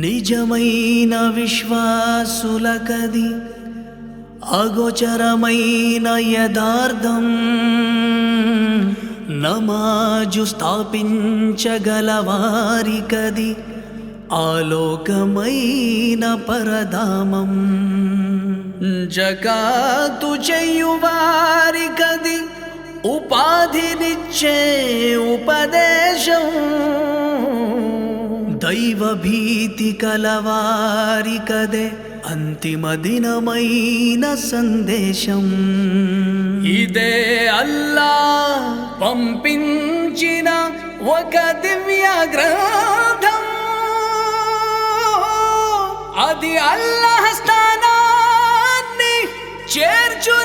నిజమైన విశ్వాసులకది అగోచరమైన యథార్థం. माजु स्थापि च गलवारि कदि आलोकमयि न जगातु च कदि उपाधिनिच्चे उपदेशम् दैवभीतिकलवारि कदे अन्तिमदिनमयी सन्देशम्। ఇదే అల్లా పంపించిన ఒక దివ్య గ్రంథం అది అల్లాహ్ స్థానాన్ని చేర్చు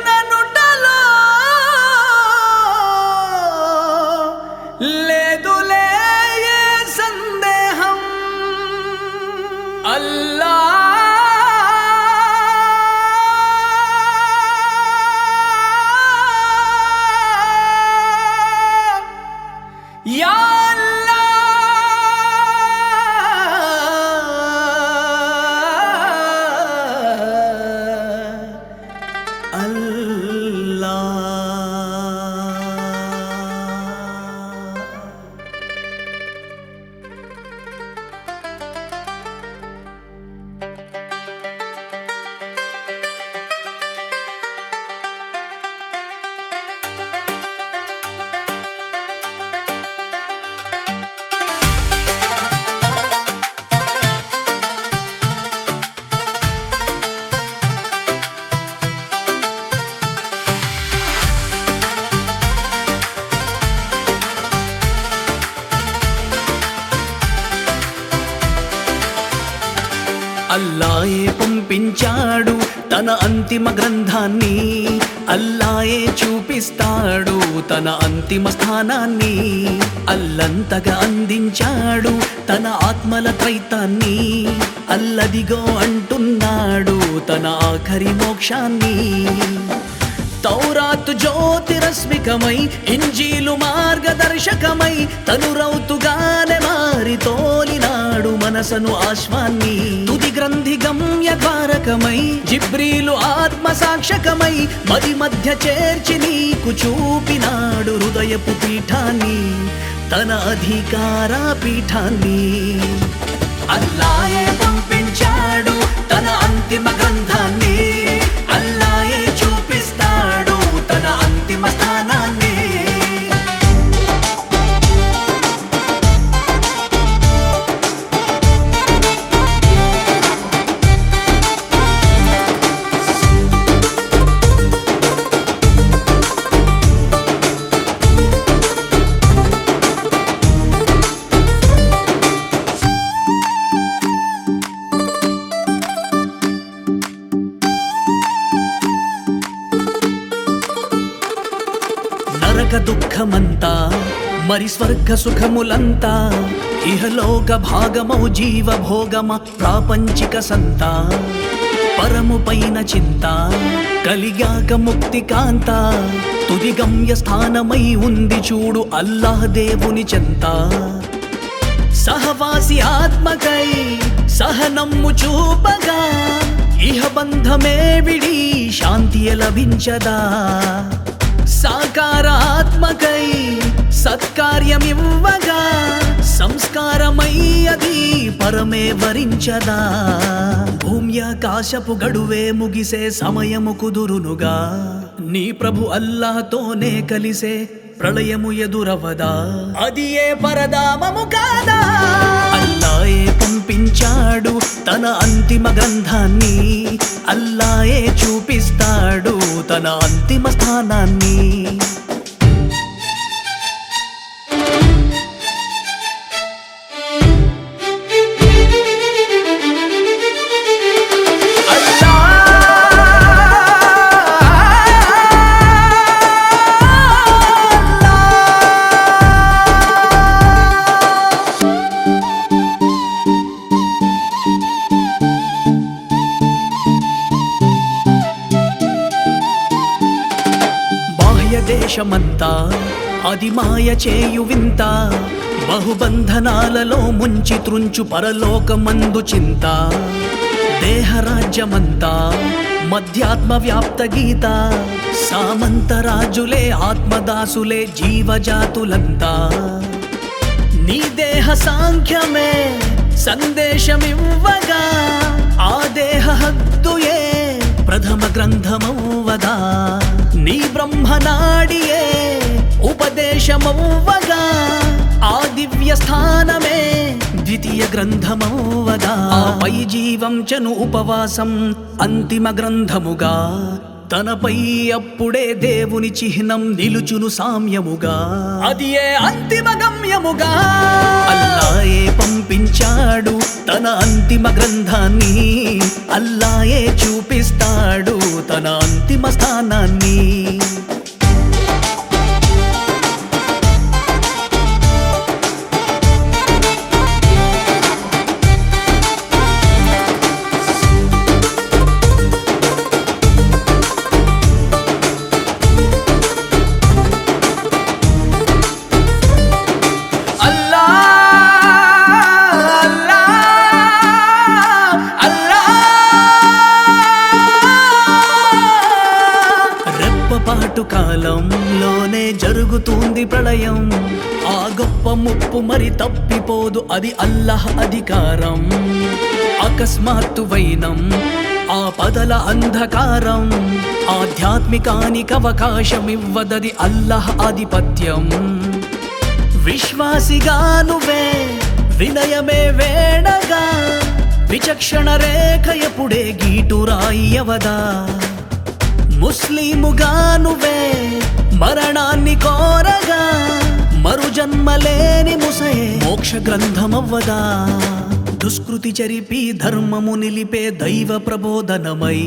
అల్లాయే పంపించాడు తన అంతిమ గ్రంథాన్ని. అల్లాయే చూపిస్తాడు తన అంతిమ స్థానాన్ని. అల్లంతగా అందించాడు తన ఆత్మల త్రైతాన్ని. అల్లదిగో అంటున్నాడు తన ఆఖరి మోక్షాన్ని. తౌరాతు జ్యోతిరశ్మికమై ఇంజీలు మార్గదర్శకమై తను రౌతుగానే మారి తోలినాడు మనసను ఆశ్వాన్ని. తుది గ్రంథి గమ్య ద్వారకమై జిబ్రీలు ఆత్మ సాక్షకమై మది మధ్య చేర్చి నీకు చూపినాడు హృదయపు పీఠాన్ని తన అధికార పీఠాన్ని. అల్లాయే పంపించాడు తన అంతిమ గ్రంథాన్ని. మరి స్వర్గ సుఖములంతా ఇహలోక భాగమౌ జీవ భోగమ ప్రాపంచిక సంతా. పరము పైన చింత కలిగాక ముక్తి కాంత. తుది గమ్య స్థానమై ఉంది చూడు అల్లాహ్ దేవుని చెంత. సహవాసి ఆత్మకై సహనమ్ము చూపగా ఇహ బంధమే విడి శాంతి లభించదా సాకారాత్మకై సత్కార్యమివ్వగా సంస్కారమయ్యది పరమే వరించదా? భూమ్యాకాశపు గడువే ముగిసే సమయము కుదురునుగా? నీ ప్రభు అల్లాహతోనే కలిసే ప్రళయము ఎదురవదా? అది ఏ పరదామము కాదా? అల్లాయే పంపించాడు తన అంతిమ గ్రంథాన్ని. అల్లాయే చూపిస్తాడు తన అంతిమ స్థానాన్ని. ఆకాశమంతా అది మాయ చేయు వింత బహుబంధనాలలో ముంచి త్రుంచు పరలోకమందు చింత. దేహరాజ్యమంతా మధ్యాత్మ వ్యాప్త గీత సామంతరాజులే ఆత్మదాసులే జీవజాతులంతా. నీ దేహ సాంఖ్యమే సందేశమివ్వగా ఆ దేహ హద్దుయే ప్రథమ గ్రంథమవ్వదా నీ బ్రహ్మనాడియే ఉపదేశమవ్వగా ఆ దివ్య స్థానమే ద్వితీయ గ్రంథమవ్వదా పై జీవం చను ఉపవాసం అంతిమ గ్రంథముగా తనపై అప్పుడే దేవుని చిహ్నం నిలుచును సామ్యముగా. అది ఏ అంతిమ గమ్యముగా? అల్లాయే పంపించాడు తన అంతిమ గ్రంథాన్ని. అల్లాయే చూపిస్తా జరుగుతుంది ప్రళయం. ఆ గొప్ప ముప్పు మరి తప్పిపోదు అది అల్లహ అధికారం. అకస్మాత్తు వైనం ఆ పదల అంధకారం. ఆధ్యాత్మికానికి అవకాశం ఇవ్వదది అల్లహ ఆధిపత్యం. విశ్వాసిగా నువ్వే వినయమే వేణగా. విచక్షణ రేఖ ఎప్పుడే గీటురాయ్యవదా ముస్లిముగా నువ్వే మరణాన్ని కోరగా మరు జన్మలేని ముసయే మోక్ష గ్రంథమవ్వదా దుష్కృతి చరిపి ధర్మము నిలిపే దైవ ప్రబోధనమై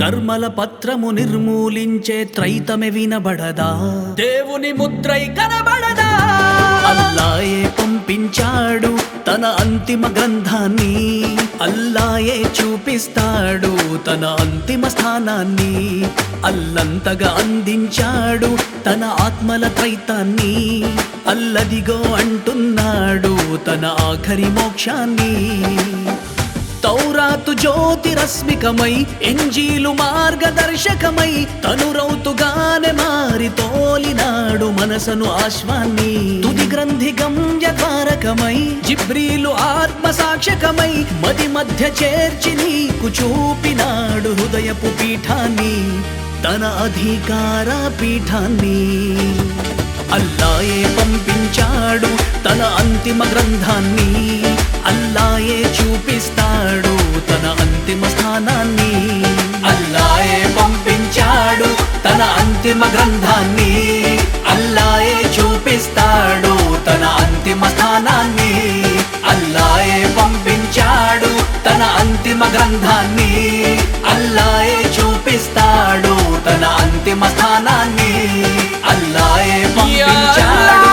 కర్మల పత్రము నిర్మూలించే త్రైతమె వినబడదా? దేవుని ముద్రై కనబడదా? అల్లాయే పంపించాడు తన అంతిమ గ్రంథాన్ని. అల్లాయే చూపిస్తాడు తన అంతిమ స్థానాన్ని. అల్లంతగా అందించాడు తన ఆత్మల త్రైతాన్ని. అల్లదిగో అంటున్నాడు తన ఆఖరి మోక్షాన్ని. తౌరాతు జ్యోతిరశ్మికమై ఎంజీలు మార్గదర్శకమై తనురౌతుగానే మారి తోలినాడు మనసను ఆశ్వాన్ని. తుది గ్రంథి గమ్యకారకమై జిబ్రీలు ఆత్మ సాక్షకమై మది మధ్య చేర్చి నీకు చూపినాడు హృదయపు పీఠాన్ని తన అధికార పీఠాన్ని. అల్లాయే పంపించాడు తన అంతిమ గ్రంథాన్ని అల్లాయే చూపిస్తాడు తన అంతిమ స్థానాన్ని. అల్లాయే పంపించాడు తన అంతిమ గ్రంథాన్ని. అల్లాయే చూపిస్తాడు తన అంతిమ స్థానాన్ని. అల్లాయే పంపించాడు తన అంతిమ గ్రంథాన్ని. అల్లాయే చూపిస్తాడు తన అంతిమ స్థానాన్ని. అల్లాయే పంపించాడు